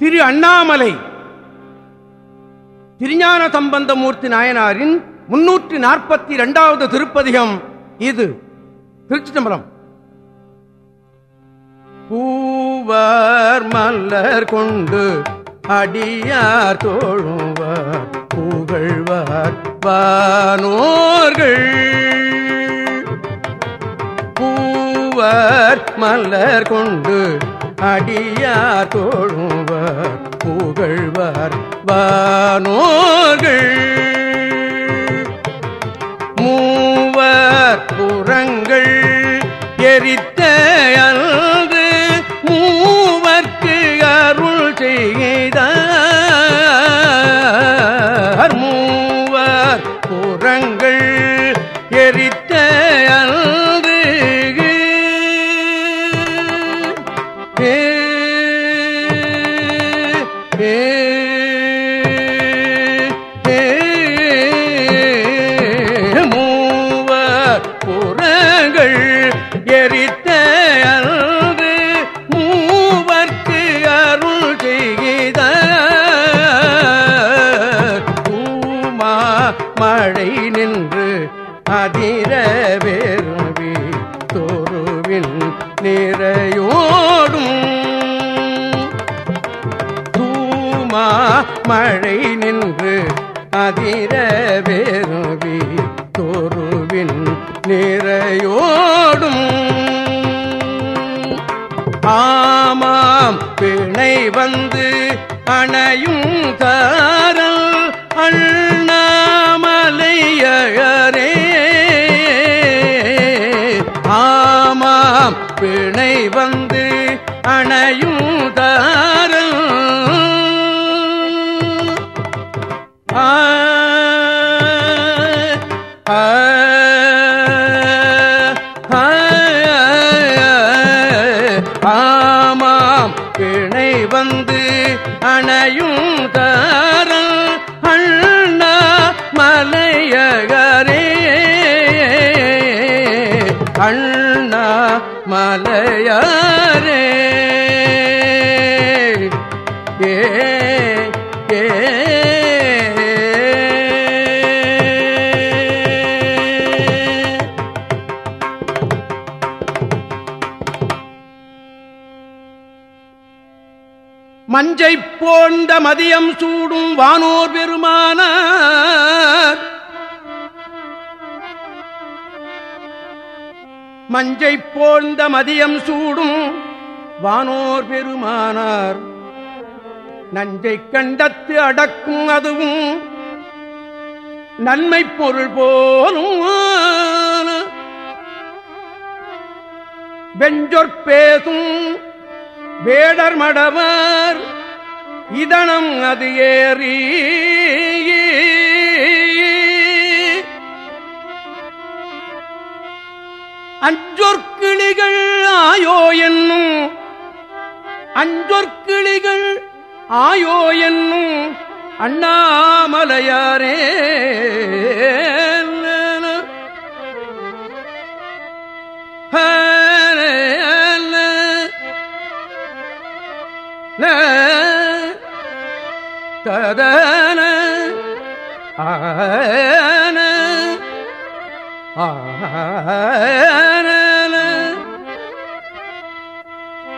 திரு அண்ணாமலை. திருஞான சம்பந்தமூர்த்தி நாயனாரின் முன்னூற்றி நாற்பத்தி இரண்டாவது திருப்பதிகம் இது. திருச்சி தம்பரம் பூவர் மல்லர் கொண்டு அடியார் தோழுவார் புகழ்வார் வானோர்கள். பூவர் மல்லர் கொண்டு அடியார் தோழுவர் புகழ்வர் வானோர்கள். மூவர் மழை நின்று அதிர வேறுவி தோருவின் நிறையோடும். தூமா மழை நின்று அதிர வேறுவி தோருவின் நிறையோடும். ஆமாம் பிணை வந்து அணையும் தான் அணையும் தாரம் ஆ ஆமாம் பிணை வந்து அணையும் தாரம் அண்ணா மலையகரே. அண்ணா மலையா மஞ்சை போன்ற மதியம் சூடும் வானோர் பெருமானார். மஞ்சை போழ்ந்த மதியம் சூடும் வானோர் பெருமானார். நஞ்சை கண்டத்து அடக்கும் அதுவும் நன்மை பொருள் போலும் வெஞ்சொற் பேசும் வேடர் மடவர் இதனம் அது ஏறி. அஞ்சொற்கிளிகள் ஆயோ என்னும் அஞ்சொற்கிளிகள் ஆயோ என்னும் அண்ணாமலையாரே. ததன ஆன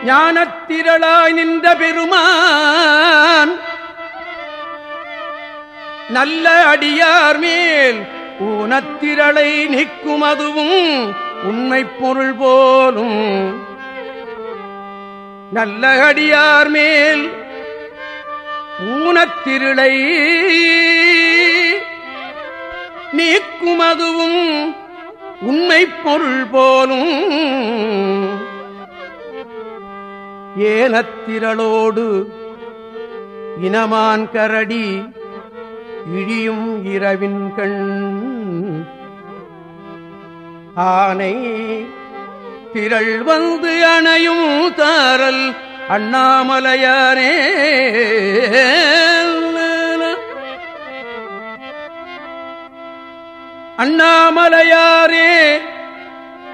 ஞானத்திரளாய் நின்ற பெருமான் நல்ல அடியார் மேல் ஊனத்திரளை நிற்கும் அதுவும் உண்மை பொருள் போலும். நல்ல அடியார் மேல் ஊனத்திருளை. நீக்குமதுவும் உண்மை பொருள் போலும். ஏனத்திரளோடு இனமான் கரடி இழியும் இரவின் கண். ஆனை திரள் வந்து அணையும் தாரல் அண்ணாமலையானே அடியாரே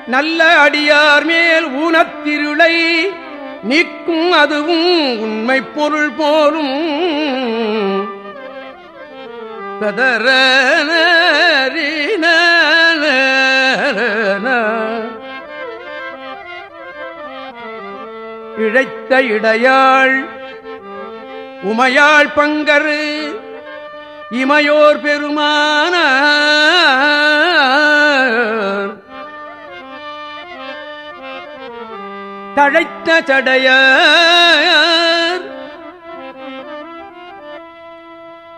நல்ல அடியார் மேல் ஊனத்திருளை நீக்கும் அதுவும் உண்மை பொருள் போலும். ததர இழைத்த இடையாள் உமையாள் பங்கரு இமையோர் பெருமான தழைத்த சடையார்.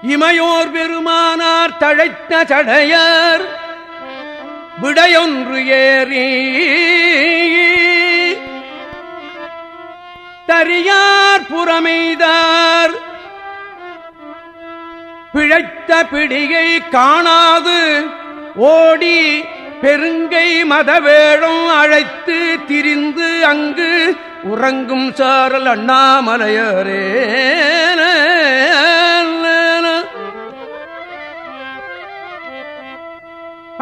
இமையோர் பெருமானார் தழைத்த சடையார். விடையொன்று ஏறி. தரியார் புறமெய்தார். பிழைத்த பிடிகை காணாது. ஓடி பெருங்கை மதவேழம் அழைத்து திரிந்து அங்கு உறங்கும் சாரல் அண்ணாமலையரே.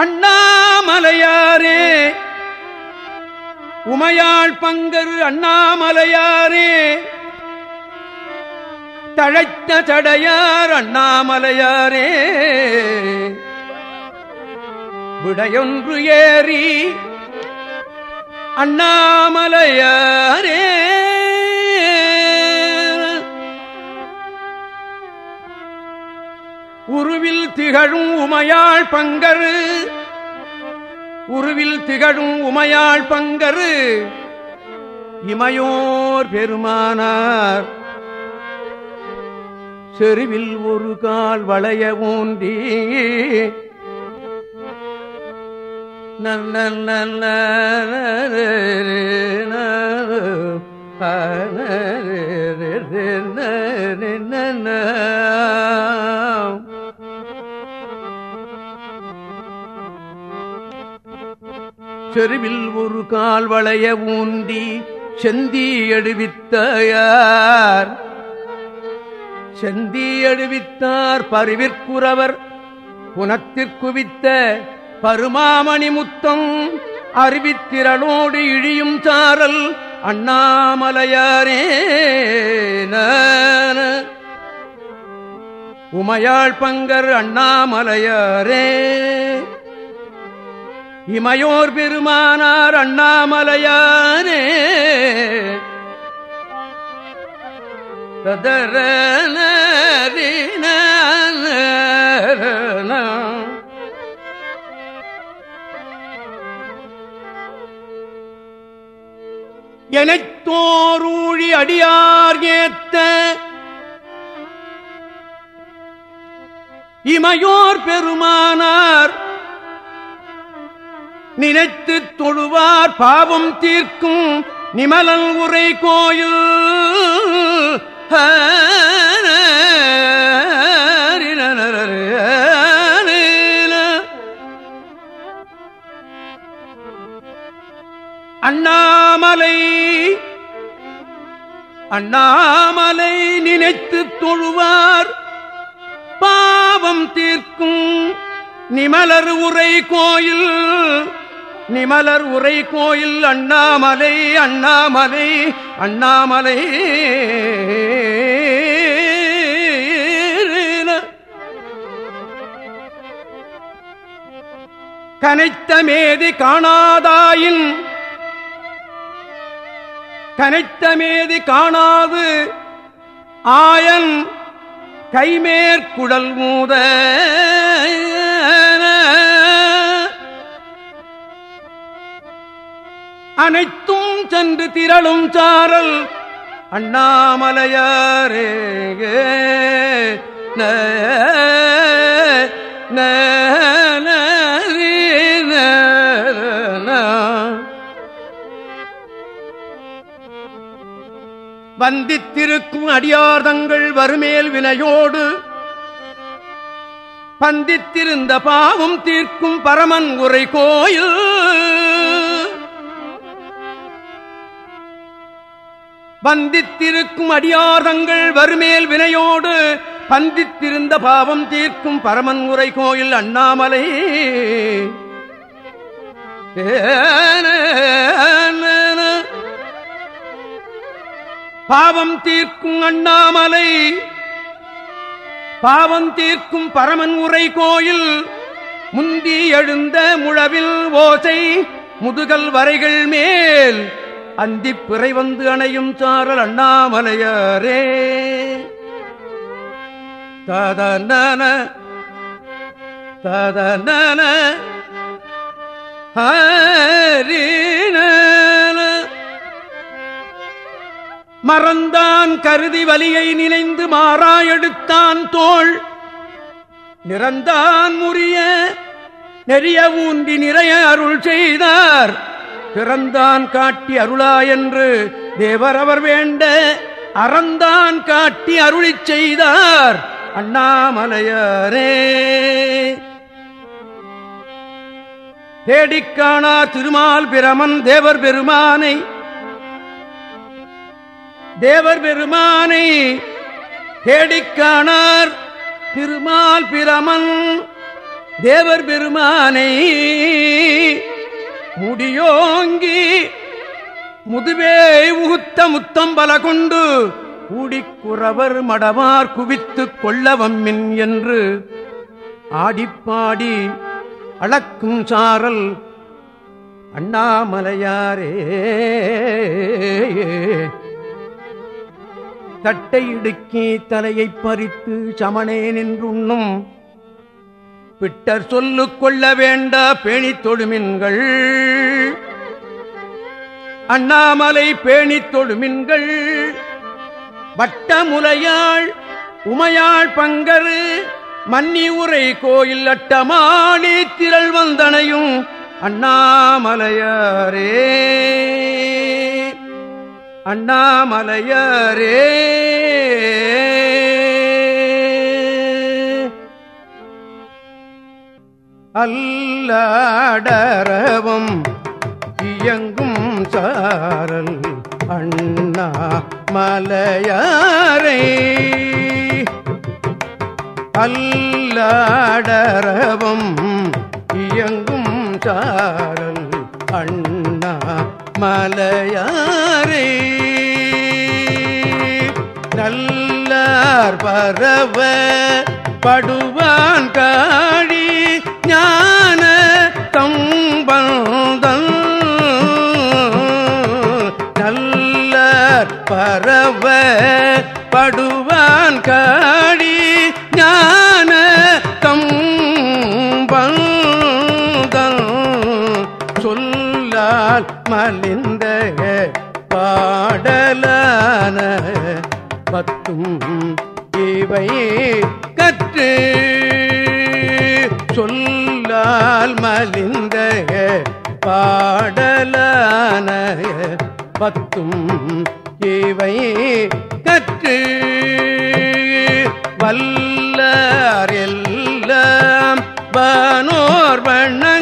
அண்ணாமலையாரே உமையாள் பங்கரு அண்ணாமலையாரே தழைத்த சடையார் அண்ணாமலையாரே. விடையொன்று ஏறி அண்ணாமலையாரே. உருவில் திகழும் உமையாள் பங்கரு உருவில் திகழும் உமையாள் பங்கரு இமையோர் பெருமானார். செருவில் ஒரு கால் வளைய ஊன்றி செருவில் ஒரு கால் வளைய ஊண்டி செந்தி எடுவித்தார். செந்தி எடுவித்தார் பருவிற்குறவர் புனத்திற்குவித்த பருமாமணி முத்தம் அறிவித்திரளோடு இழியும் சாரல் அண்ணாமலையாரே உமையாள் பங்கர் அண்ணாமலையாரே. இமையோர் பெருமானார் அண்ணாமலையானே ததர எனத்தோரூழி அடியார் ஏத்த இமையோர் பெருமானார் நினைத்து தொழுவார் பாவம் தீர்க்கும் நிமலன் உரை கோயில். அண்ணாமலை நினைத்து தொழுவார். பாவம் தீர்க்கும் நிமலர் உரை கோயில். நிமலர் உரை கோயில் அண்ணாமலை அண்ணாமலை அண்ணாமலை. கனைத்த மேதி காணாதாயின் கனைத்தமேதி காணாது. ஆயன் கைமேற்குடல் மூத. அனைத்தும் சென்று திரளும் சாரல் அண்ணாமலையாரே. ந. வந்தித்திருக்கும் அடியார்தங்கள் வறுமேல் வினையோடு. பந்தித்திருந்த பாவம் தீர்க்கும் பரமன் உரை கோயில். வந்தித்திருக்கும் அடியார்தங்கள் வறுமேல் வினையோடு. பந்தித்திருந்த பாவம் தீர்க்கும் பரமன் உரை கோயில் அண்ணாமலை. ஏன பாவம் தீர்க்கும் அண்ணாமலை பாவம் தீர்க்கும் பரமன் உரை கோயில் முந்தி எழுந்த முழவில் ஓசை முதுகல் வரைகள் மேல் அந்தி பிறை வந்து அணையும் சாரல் அண்ணாமலையாரே. ததன ததன ஹரே மறந்தான் கருதி வலியை நினைந்து மாறா எடுத்தான் தோள். நிறந்தான் முறிய நெறிய ஊன்றி நிறைய அருள் செய்தார். பிறந்தான் காட்டி அருளா என்று தேவர் அவர் வேண்ட அறந்தான் காட்டி அருளிச் செய்தார். அண்ணாமலையரே. தேடிக்கானார் திருமால் பிரமன் தேவர் பெருமானை தேவர் பெருமானை தேடிக்கானார் திருமால் பிரமன். தேவர் பெருமானை முடியோங்கி முதுவே உகுத்த முத்தம் பல கொண்டு கூடிக்குறவர் மடவார் குவித்துக் கொள்ளவம்மின் என்று ஆடிப்பாடி அளக்கும் சாரல் அண்ணாமலையாரே. தட்டை இடுக்கி தலையை பறித்து சமனே நின்றுண்ணும். பிட்டர் சொல்லு கொள்ள வேண்டா பேணி தொழுமின்கள். அண்ணாமலை பேணி தொழுமின்கள். வட்டமுலையாள் உமையாள் பங்கரு மன்னி உரை கோயில் அட்டமானி திரள் வந்தனையும் அண்ணாமலையாரே. அண்ணாமலையாரே. அல்லாடரவும் இயங்கும் சாரல் அண்ணா மலையாரை அல்லாடரவும் இயங்கும் சாரல் மலையாரை நல்லார் பரவ படுவான் கா இவை கற்று சொல்லால் மலிந்த பாடலான பத்தும் இவை கற்று வல்லார் எல்லாம் வானோர் வண்ணங்க